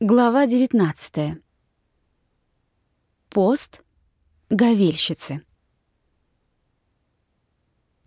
Глава 19. Пост говельщицы.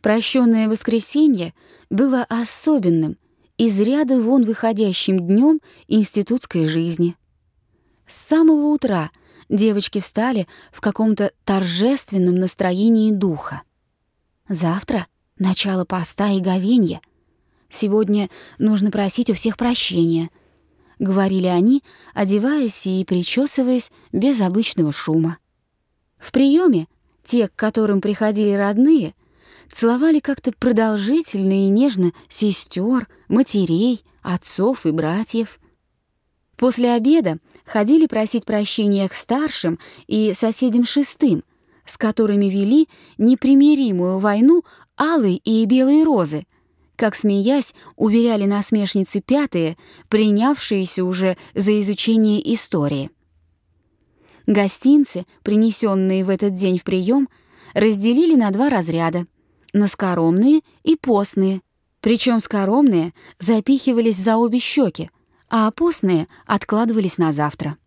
Прощенное воскресенье было особенным, из ряда вон выходящим днем институтской жизни. С самого утра девочки встали в каком-то торжественном настроении духа. Завтра — начало поста и говенья. Сегодня нужно просить у всех прощения — говорили они, одеваясь и причесываясь без обычного шума. В приеме те, к которым приходили родные, целовали как-то продолжительно и нежно сестер, матерей, отцов и братьев. После обеда ходили просить прощения к старшим и соседям шестым, с которыми вели непримиримую войну алые и белые розы, как, смеясь, уверяли насмешницы пятые, принявшиеся уже за изучение истории. Гостинцы, принесенные в этот день в прием, разделили на два разряда — на скоромные и постные, причем скоромные запихивались за обе щеки, а постные откладывались на завтра.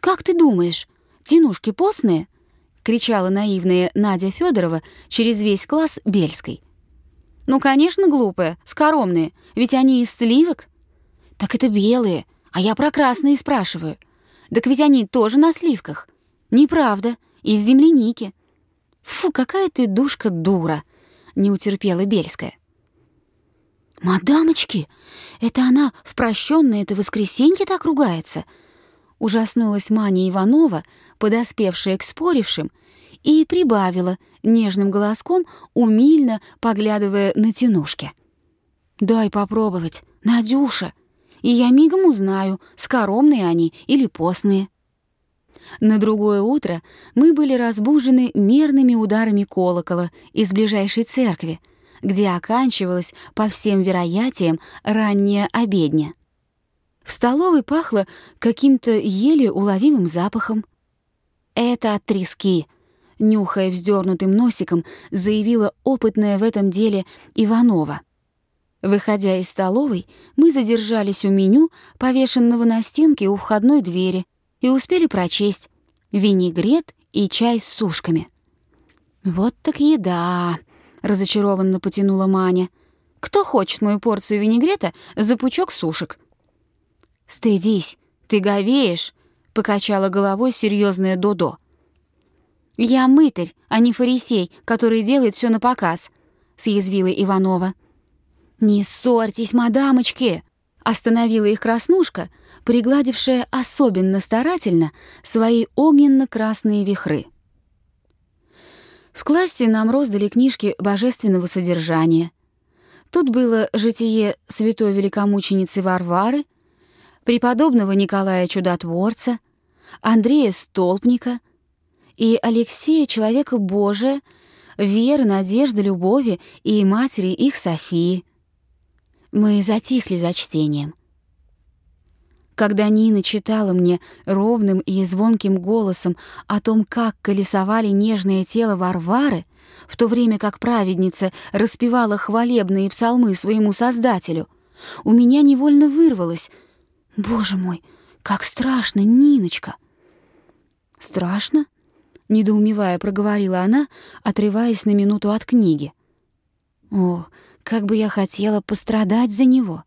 «Как ты думаешь, тянушки постные?» — кричала наивная Надя Федорова через весь класс Бельской — ну, конечно, глупые, скоромные, ведь они из сливок. Так это белые, а я про красные спрашиваю. Так ведь они тоже на сливках. Неправда, из земляники. Фу, какая ты душка-дура, не утерпела Бельская. «Мадамочки, это она в прощённое это воскресенье так ругается?» Ужаснулась Маня Иванова, подоспевшая к спорившим, и прибавила нежным голоском, умильно поглядывая на тянушки. «Дай попробовать, Надюша, и я мигом узнаю, скоромные они или постные». На другое утро мы были разбужены мерными ударами колокола из ближайшей церкви, где оканчивалась, по всем вероятиям, ранняя обедня. В столовой пахло каким-то еле уловимым запахом. «Это от трески», нюхая вздернутым носиком, заявила опытная в этом деле Иванова. Выходя из столовой, мы задержались у меню, повешенного на стенке у входной двери, и успели прочесть «Винегрет и чай с сушками». «Вот так еда!» — разочарованно потянула Маня. «Кто хочет мою порцию винегрета за пучок сушек?» «Стыдись, ты говеешь!» — покачала головой серьезная Додо. «Я мытарь, а не фарисей, который делает все на показ», — съязвила Иванова. «Не ссорьтесь, мадамочки!» — остановила их краснушка, пригладившая особенно старательно свои огненно-красные вихры. В классе нам роздали книжки божественного содержания. Тут было житие святой великомученицы Варвары, преподобного Николая Чудотворца, Андрея Столпника — и Алексея, человека Божия, веры, надежды, любови и матери их Софии. Мы затихли за чтением. Когда Нина читала мне ровным и звонким голосом о том, как колесовали нежное тело Варвары, в то время как праведница распевала хвалебные псалмы своему Создателю, у меня невольно вырвалось «Боже мой, как страшно, Ниночка!» «Страшно?» — недоумевая проговорила она, отрываясь на минуту от книги. «О, как бы я хотела пострадать за него!»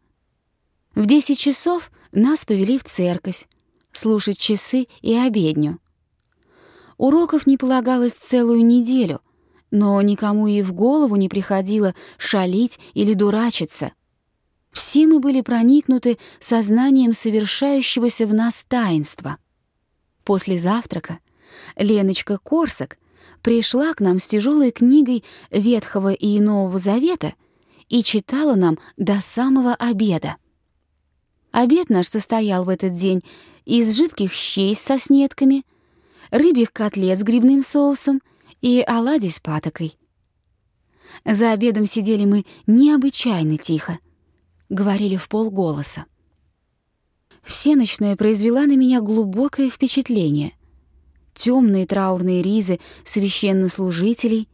В десять часов нас повели в церковь, слушать часы и обедню. Уроков не полагалось целую неделю, но никому и в голову не приходило шалить или дурачиться. Все мы были проникнуты сознанием совершающегося в нас таинства. После завтрака — Леночка Корсак пришла к нам с тяжелой книгой Ветхого и Нового Завета и читала нам до самого обеда. Обед наш состоял в этот день из жидких щей со снетками, рыбьих котлет с грибным соусом и оладий с патокой. За обедом сидели мы необычайно тихо, говорили в полголоса. Всеночная произвела на меня глубокое впечатление — темные траурные ризы священнослужителей,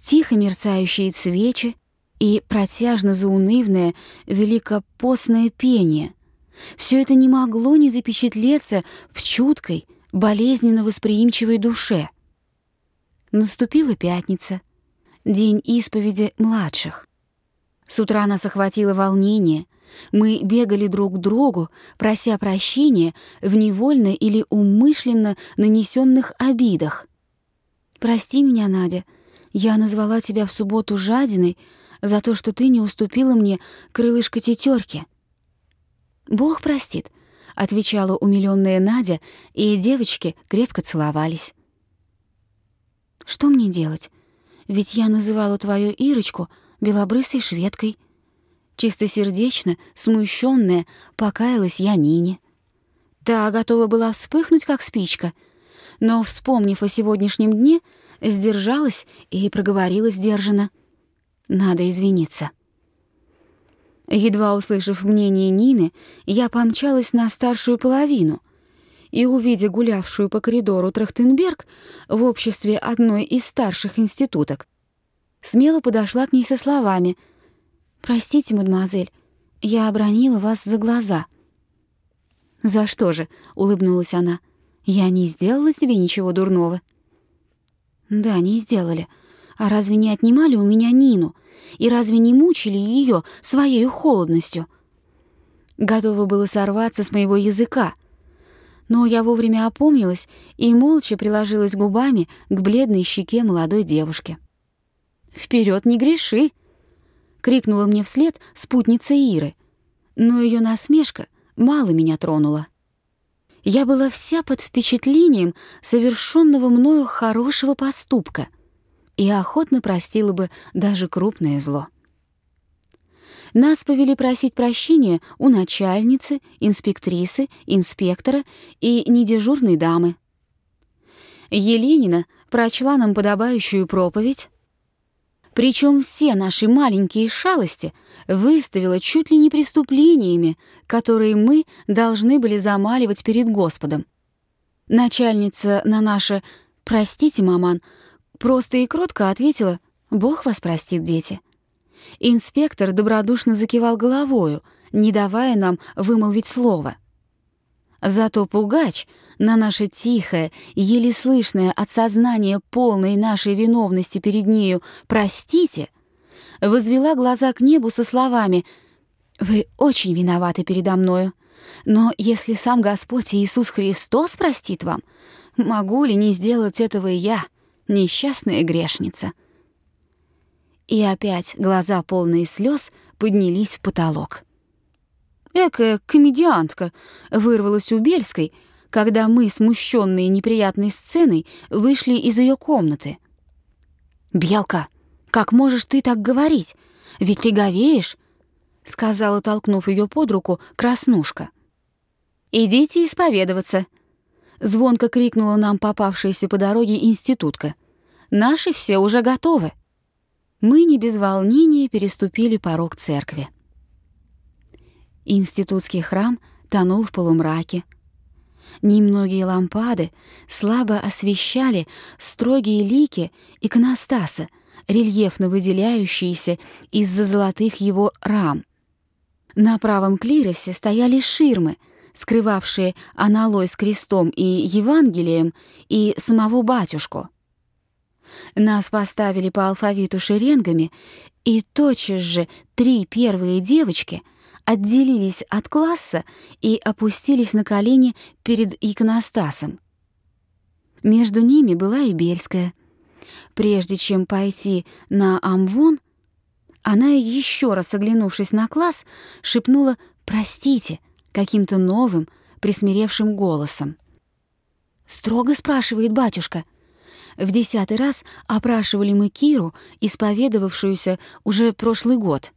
тихо мерцающие свечи и протяжно заунывное великопостное пение, Все это не могло не запечатлеться в чуткой, болезненно восприимчивой душе. Наступила пятница, день исповеди младших. С утра нас охватило волнение. Мы бегали друг к другу, прося прощения в невольно или умышленно нанесенных обидах. «Прости меня, Надя, я назвала тебя в субботу жадиной за то, что ты не уступила мне крылышко тетерки. «Бог простит», — отвечала умилённая Надя, и девочки крепко целовались. «Что мне делать? Ведь я называла твою Ирочку белобрысой шведкой». Чистосердечно, смущенная, покаялась я Нине. Та готова была вспыхнуть, как спичка, но, вспомнив о сегодняшнем дне, сдержалась и проговорила сдержанно. «Надо извиниться». Едва услышав мнение Нины, я помчалась на старшую половину и, увидя гулявшую по коридору Трахтенберг в обществе одной из старших институток, смело подошла к ней со словами «Простите, мадемуазель, я обронила вас за глаза». «За что же?» — улыбнулась она. «Я не сделала тебе ничего дурного». «Да, не сделали. А разве не отнимали у меня Нину?» И разве не мучили ее своей холодностью? Готово было сорваться с моего языка. Но я вовремя опомнилась и молча приложилась губами к бледной щеке молодой девушки. «Вперед, не греши!» — крикнула мне вслед спутница Иры. Но ее насмешка мало меня тронула. Я была вся под впечатлением совершенного мною хорошего поступка — и охотно простила бы даже крупное зло. Нас повели просить прощения у начальницы, инспектрисы, инспектора и недежурной дамы. Еленина прочла нам подобающую проповедь, причем все наши маленькие шалости выставила чуть ли не преступлениями, которые мы должны были замаливать перед Господом. Начальница на наше «Простите, маман», Просто и кротко ответила «Бог вас простит, дети». Инспектор добродушно закивал головою, не давая нам вымолвить слово. Зато пугач на наше тихое, еле слышное от сознания полной нашей виновности перед нею «простите», возвела глаза к небу со словами «Вы очень виноваты передо мною, но если сам Господь Иисус Христос простит вам, могу ли не сделать этого и я?» несчастная грешница. И опять глаза, полные слез, поднялись в потолок. «Экая комедиантка!» — вырвалась у Бельской, когда мы, смущенные неприятной сценой, вышли из ее комнаты. «Белка, как можешь ты так говорить? Ведь ты говеешь!» — сказала, толкнув ее под руку, краснушка. «Идите исповедоваться!» Звонко крикнула нам попавшаяся по дороге институтка. «Наши все уже готовы». Мы не без волнения переступили порог церкви. Институтский храм тонул в полумраке. Немногие лампады слабо освещали строгие лики иконостаса, рельефно выделяющиеся из-за золотых его рам. На правом клиросе стояли ширмы — скрывавшие аналой с крестом и Евангелием, и самого батюшку. Нас поставили по алфавиту шеренгами, и тотчас же три первые девочки отделились от класса и опустились на колени перед иконостасом. Между ними была и Бельская. Прежде чем пойти на Амвон, она, еще раз оглянувшись на класс, шепнула «Простите», каким-то новым, присмиревшим голосом. «Строго спрашивает батюшка». В десятый раз опрашивали мы Киру, исповедовавшуюся уже прошлый год.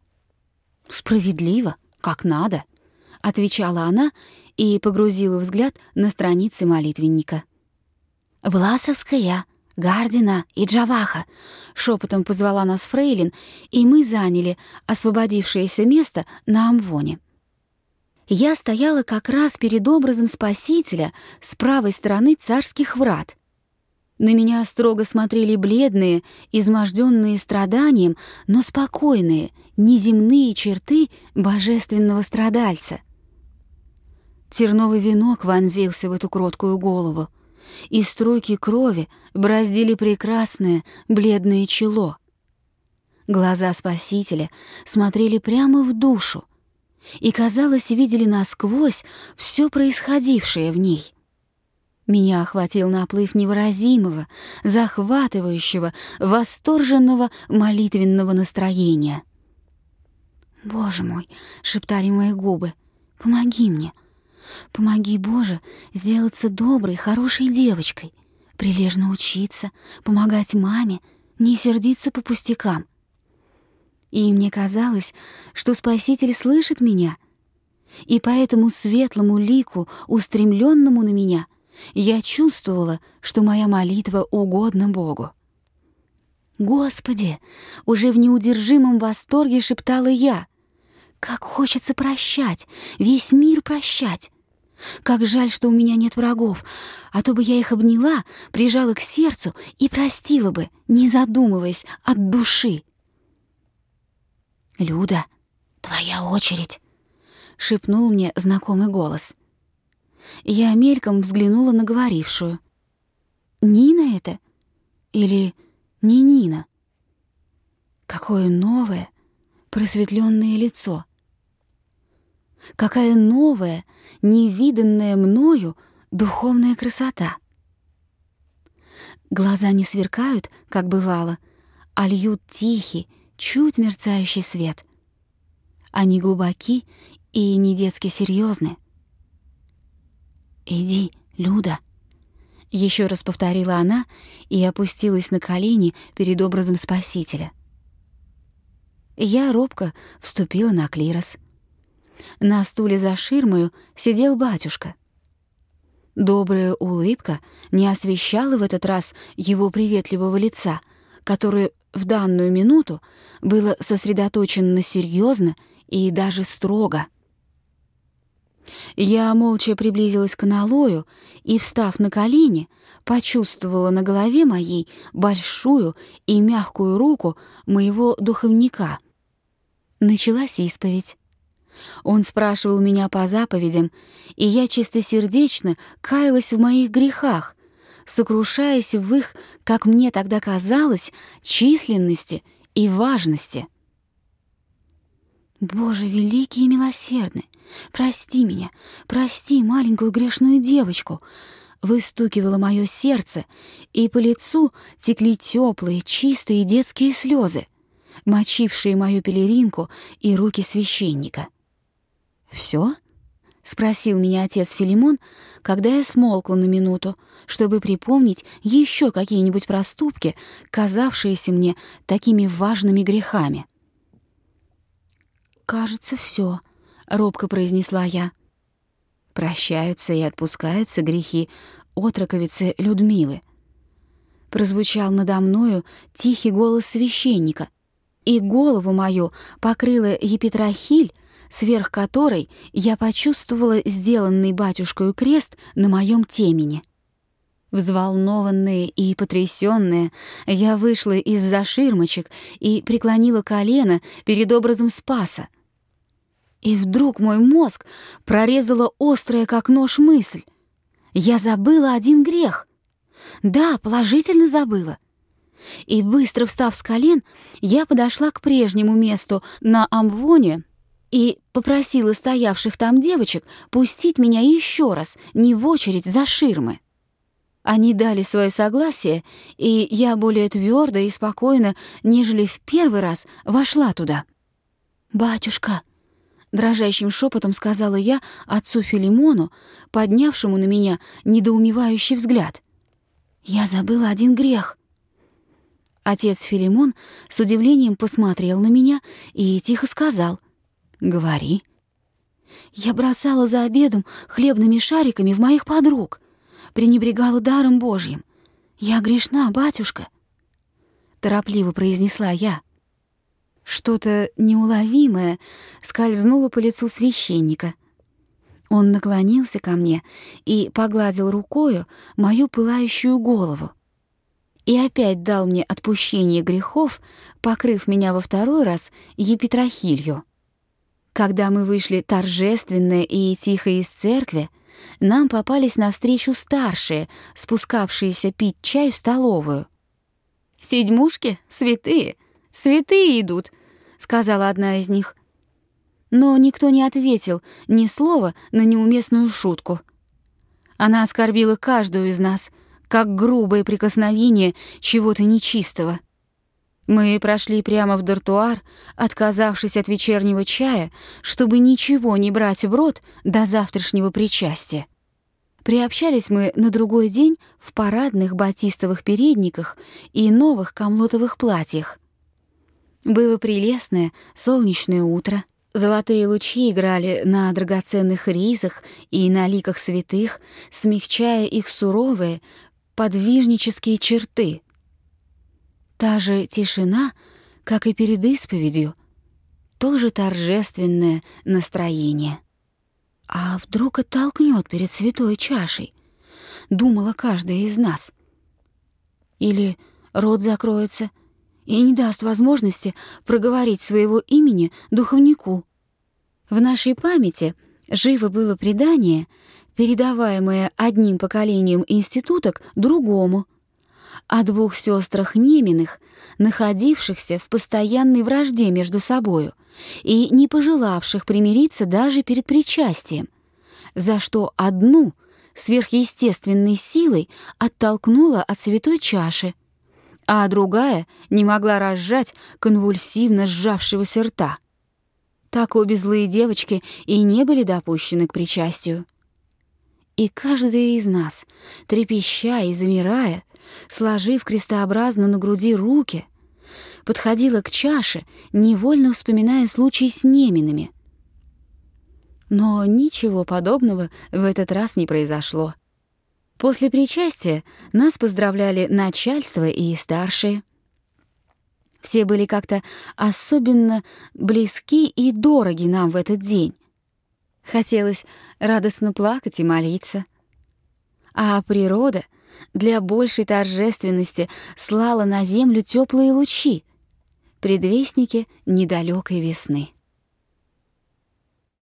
«Справедливо, как надо», — отвечала она и погрузила взгляд на страницы молитвенника. «Власовская, Гардина и Джаваха», — шепотом позвала нас Фрейлин, и мы заняли освободившееся место на Амвоне я стояла как раз перед образом Спасителя с правой стороны царских врат. На меня строго смотрели бледные, изможденные страданием, но спокойные, неземные черты божественного страдальца. Терновый венок вонзился в эту кроткую голову, и струйки крови браздили прекрасное бледное чело. Глаза Спасителя смотрели прямо в душу и, казалось, видели насквозь все происходившее в ней. Меня охватил наплыв невыразимого, захватывающего, восторженного молитвенного настроения. «Боже мой!» — шептали мои губы. «Помоги мне! Помоги, Боже, сделаться доброй, хорошей девочкой, прилежно учиться, помогать маме, не сердиться по пустякам». И мне казалось, что Спаситель слышит меня, и по этому светлому лику, устремленному на меня — я чувствовала, что моя молитва угодна Богу. «Господи!» — уже в неудержимом восторге шептала я. «Как хочется прощать, весь мир прощать! Как жаль, что у меня нет врагов, а то бы я их обняла, прижала к сердцу и простила бы, не задумываясь, от души!» «Люда, твоя очередь!» — шепнул мне знакомый голос — я мельком взглянула на говорившую. «Нина это? Или не Нина?» Какое новое, просветленное лицо! Какая новая, невиданная мною духовная красота! Глаза не сверкают, как бывало, а льют тихий, чуть мерцающий свет. Они глубоки и не детски серьезны. «Иди, Люда!» Еще раз повторила она и опустилась на колени перед образом Спасителя. Я робко вступила на клирос. На стуле за ширмою сидел батюшка. Добрая улыбка не освещала в этот раз его приветливого лица, которое в данную минуту было сосредоточено серьезно и даже строго. Я молча приблизилась к аналою и, встав на колени, почувствовала на голове моей большую и мягкую руку моего духовника. Началась исповедь. Он спрашивал меня по заповедям, и я чистосердечно каялась в моих грехах, сокрушаясь в их, как мне тогда казалось, численности и важности. Боже, великий и милосердный, прости меня, прости маленькую грешную девочку. Выстукивало мое сердце, и по лицу текли теплые, чистые детские слезы, мочившие мою пелеринку и руки священника. Все? спросил меня отец Филимон, когда я смолкла на минуту, чтобы припомнить еще какие-нибудь проступки, казавшиеся мне такими важными грехами. «Кажется, все», — робко произнесла я. «Прощаются и отпускаются грехи отроковицы Людмилы». Прозвучал надо мною тихий голос священника, и голову мою покрыла епитрахиль, сверх которой я почувствовала сделанный батюшкою крест на моем темени. Взволнованная и потрясённая, я вышла из-за ширмочек и преклонила колено перед образом Спаса. И вдруг мой мозг прорезала острая, как нож, мысль. Я забыла один грех. Да, положительно забыла. И быстро встав с колен, я подошла к прежнему месту на амвоне и попросила стоявших там девочек пустить меня еще раз, не в очередь за ширмы. Они дали свое согласие, и я более твердо и спокойно, нежели в первый раз, вошла туда. «Батюшка», дрожащим шепотом сказала я отцу Филимону, поднявшему на меня недоумевающий взгляд. Я забыла один грех. Отец Филимон с удивлением посмотрел на меня и тихо сказал: "Говори". Я бросала за обедом хлебными шариками в моих подруг, пренебрегала даром Божьим. Я грешна, батюшка, торопливо произнесла я. Что-то неуловимое скользнуло по лицу священника. Он наклонился ко мне и погладил рукою мою пылающую голову. И опять дал мне отпущение грехов, покрыв меня во второй раз епитрахилью. Когда мы вышли торжественно и тихо из церкви, нам попались навстречу старшие, спускавшиеся пить чай в столовую. «Седьмушки? Святые! Святые идут!» — сказала одна из них. Но никто не ответил ни слова на неуместную шутку. Она оскорбила каждую из нас, как грубое прикосновение чего-то нечистого. Мы прошли прямо в дартуар, отказавшись от вечернего чая, чтобы ничего не брать в рот до завтрашнего причастия. Приобщались мы на другой день в парадных батистовых передниках и новых камлотовых платьях. Было прелестное солнечное утро. Золотые лучи играли на драгоценных ризах и на ликах святых, смягчая их суровые, подвижнические черты. Та же тишина, как и перед исповедью, тоже торжественное настроение. А вдруг оттолкнет перед святой чашей? Думала каждая из нас. Или рот закроется и не даст возможности проговорить своего имени духовнику. В нашей памяти живо было предание, передаваемое одним поколением институток другому, о двух сестрах Неминых, находившихся в постоянной вражде между собою и не пожелавших примириться даже перед причастием, за что одну сверхъестественной силой оттолкнула от святой чаши, а другая не могла разжать конвульсивно сжавшегося рта. Так обе злые девочки и не были допущены к причастию. И каждая из нас, трепеща и замирая, сложив крестообразно на груди руки, подходила к чаше, невольно вспоминая случай с Неминами. Но ничего подобного в этот раз не произошло. После причастия нас поздравляли начальство и старшие. Все были как-то особенно близки и дороги нам в этот день. Хотелось радостно плакать и молиться. А природа для большей торжественности слала на землю теплые лучи, предвестники недалекой весны.